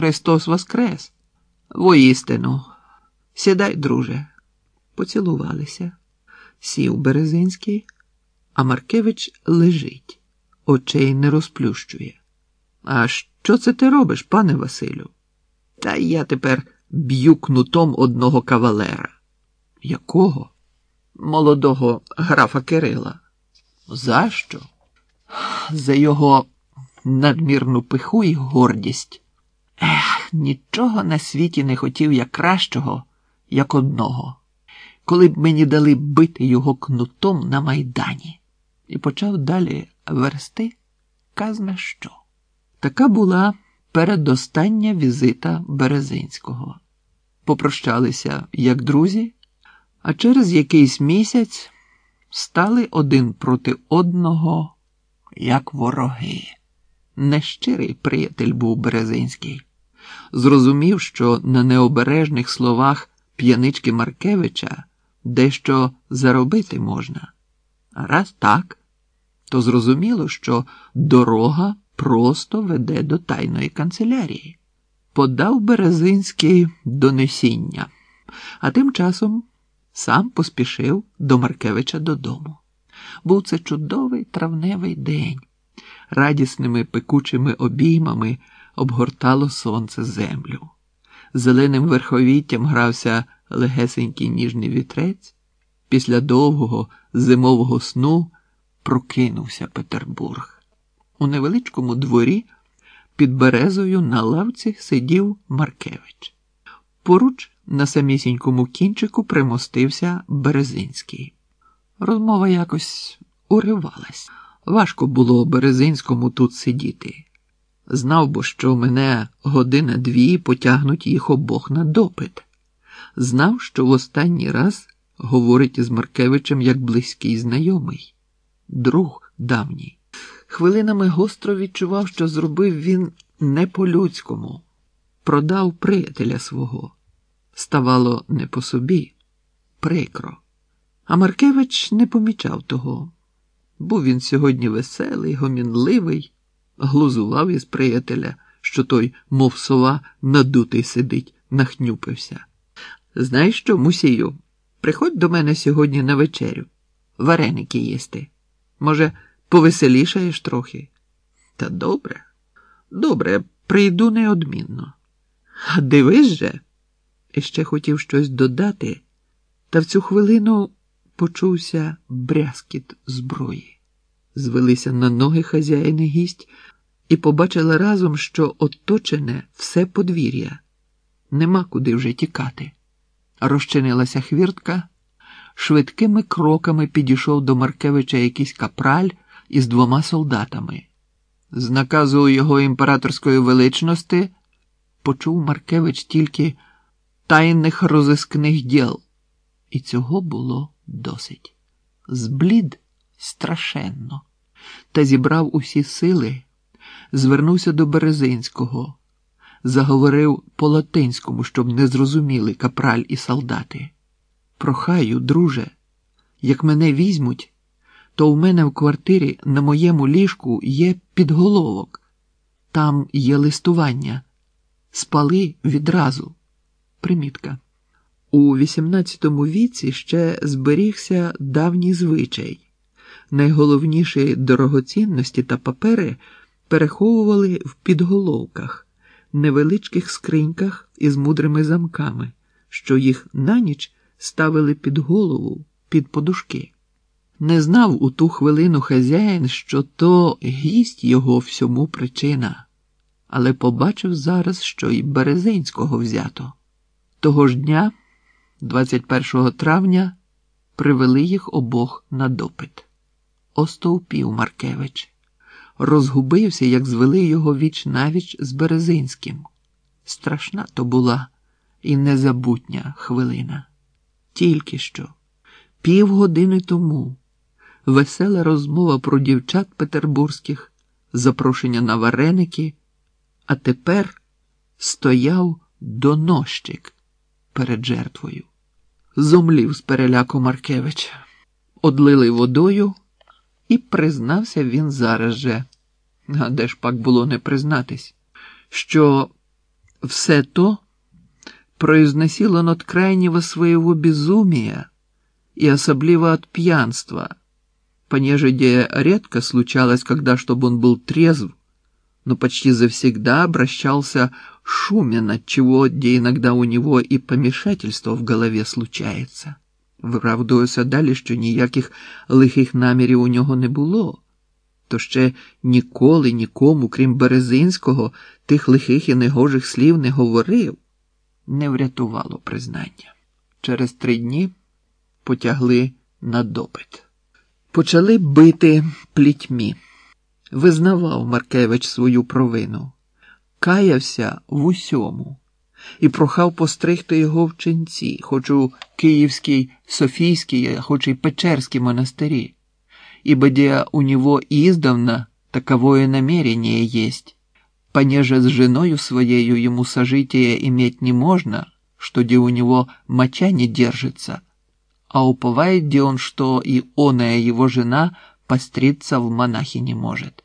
Христос Воскрес! Воістину, сідай, друже. Поцілувалися. Сів Березинський, а Маркевич лежить, очей не розплющує. А що це ти робиш, пане Василю? Та я тепер б'ю кнутом одного кавалера. Якого? Молодого графа Кирила. За що? За його надмірну пиху і гордість. Ех, нічого на світі не хотів я кращого, як одного, коли б мені дали бити його кнутом на майдані, і почав далі версти казна що. Така була передостання візита Березинського. Попрощалися як друзі, а через якийсь місяць стали один проти одного, як вороги. Нещирий приятель був Березинський. Зрозумів, що на необережних словах п'янички Маркевича дещо заробити можна. А раз так, то зрозуміло, що дорога просто веде до тайної канцелярії. Подав Березинський донесіння, а тим часом сам поспішив до Маркевича додому. Був це чудовий травневий день. Радісними пекучими обіймами обгортало сонце землю. Зеленим верховіттям грався легесенький ніжний вітрець. Після довгого зимового сну прокинувся Петербург. У невеличкому дворі під березою на лавці сидів Маркевич. Поруч на самісінькому кінчику примостився Березинський. Розмова якось уривалась. Важко було Березинському тут сидіти. Знав бо, що мене година дві потягнуть їх обох на допит. Знав, що в останній раз говорить із Маркевичем як близький знайомий, друг давній. Хвилинами гостро відчував, що зробив він не по-людському, продав приятеля свого. Ставало не по собі, прикро. А Маркевич не помічав того. Був він сьогодні веселий, гомінливий, глузував із приятеля, що той, мов сова, надутий сидить, нахнюпився. Знаєш що, мусію, приходь до мене сьогодні на вечерю, вареники їсти. Може, повеселішаєш трохи? Та добре, добре, прийду неодмінно. А дивись же, і ще хотів щось додати, та в цю хвилину почувся брязкіт зброї. Звелися на ноги хазяїни гість і побачили разом, що оточене все подвір'я. Нема куди вже тікати. Розчинилася хвіртка, швидкими кроками підійшов до Маркевича якийсь капраль із двома солдатами. З наказу його імператорської величності почув Маркевич тільки тайних розискних діл, і цього було досить. Зблід страшенно, та зібрав усі сили, звернувся до Березинського, заговорив по латинському, щоб не зрозуміли капраль і солдати. Прохаю, друже, як мене візьмуть, то в мене в квартирі на моєму ліжку є підголовок, там є листування. Спали відразу. Примітка. У XVIII віці ще зберігся давній звичай. Найголовніші дорогоцінності та папери переховували в підголовках, невеличких скриньках із мудрими замками, що їх на ніч ставили під голову, під подушки. Не знав у ту хвилину хазяїн, що то гість його всьому причина, але побачив зараз, що й Березинського взято. Того ж дня, 21 травня, привели їх обох на допит. Остовпів Маркевич, розгубився, як звели його віч навіч з Березинським. Страшна то була і незабутня хвилина. Тільки що, півгодини тому, весела розмова про дівчат петербурзьких, запрошення на вареники, а тепер стояв донощик перед жертвою. Зомлів з переляку Маркевич, одлили водою, і признався він зараз же, а де ж пак було не признатись, що Все то произносил он от крайнего своего безумия и особливо от пьянства, понеже редко случалось, когда чтобы он был трезв, но почти завсегда обращался шумен, отчего где иногда у него и помешательство в голові случається. Виправдуюся далі, що ніяких лихих намірів у нього не було, то ще ніколи нікому, крім Березинського, тих лихих і негожих слів не говорив, не врятувало признання. Через три дні потягли на допит. Почали бити плітьмі. Визнавав Маркевич свою провину, каявся в усьому і прохав постригти його в ченці, хоч у Київській, Софійській, хоч і Печерській монастирі, ибо где у него издавна таковое намерение есть, понеже с женою своею ему сожитие иметь не можно, что где у него моча не держится, а уповает где он, что и оная его жена постриться в монахи не может.